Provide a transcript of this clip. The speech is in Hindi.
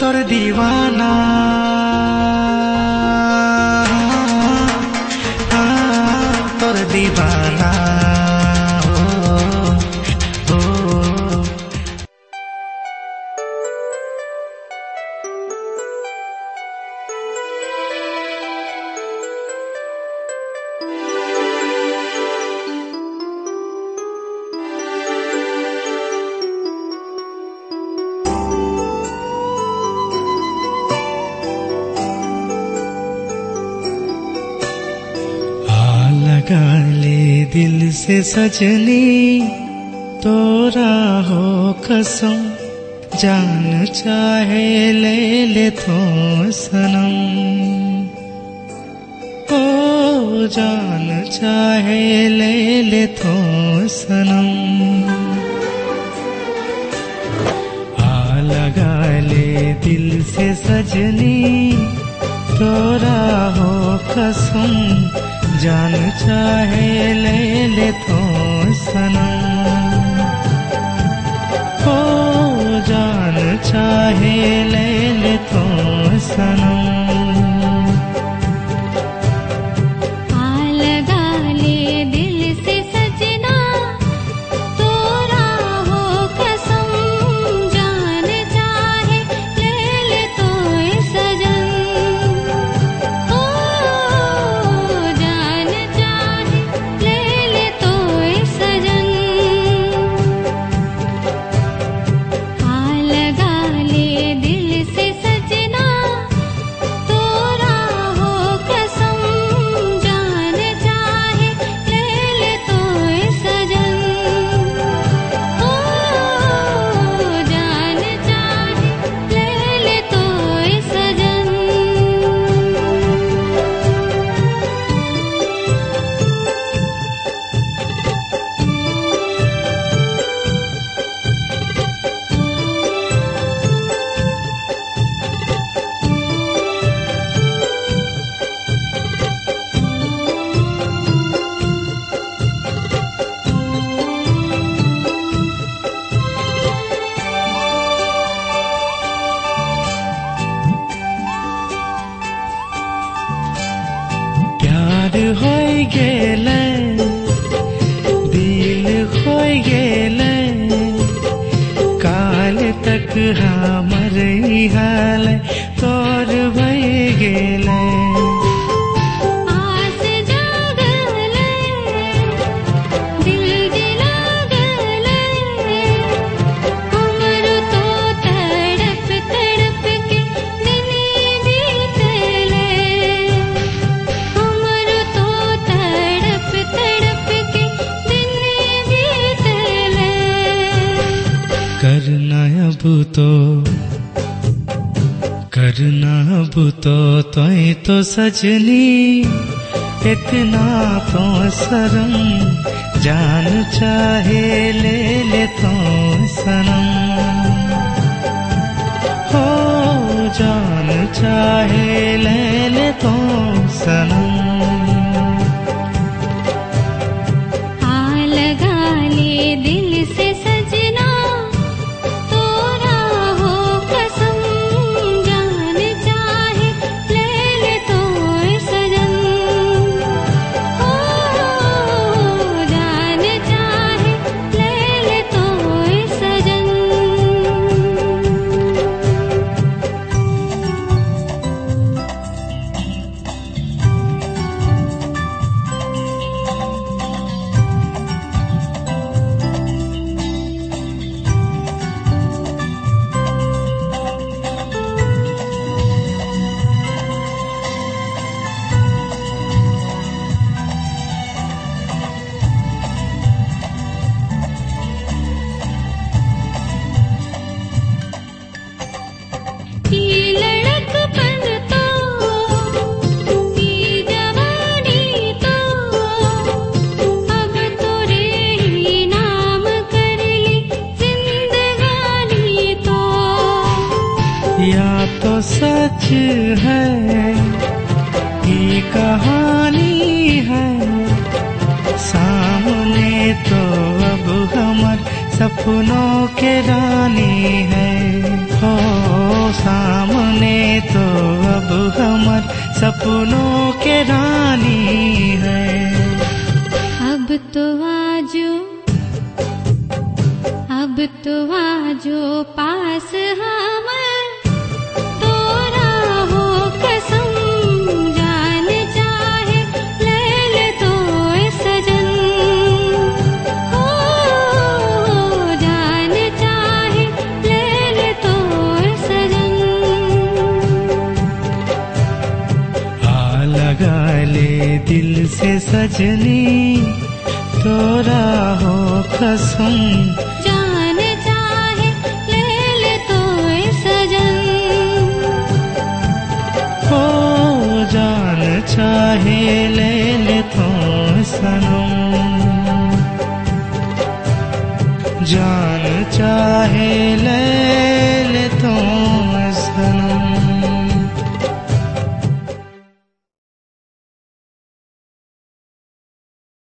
तोर दीवाना। आ लगा ले दिल से सजनी, तोरा हो कसम। जान चाहे ले ले तो सनम। ओ, जान चाहे ले ले तो सनम। आ लगा ले दिल से सजनी, तोरा हो कसम। जान चाहे ले ले तो सनम हो जान चाहे ले ले तो सनम तक हमर ई हाल तोर भय तो करना अब तो तोय तो सजनी, इतना तो शरम, जान चाहे ले ले तो सनम हो जान चाहे ले ले तो सनम सच है, ये कहानी है। सामने तो अब हमर सपनों के रानी है। हो सा सपनों के रानी है। अब तो आजो, अब तो आजो पास हम लगा ले दिल से सजनी तोरा हो कसम। जान चाहे ले ले तो सजन। हो जान चाहे ले ले तो सनम। जान चाहे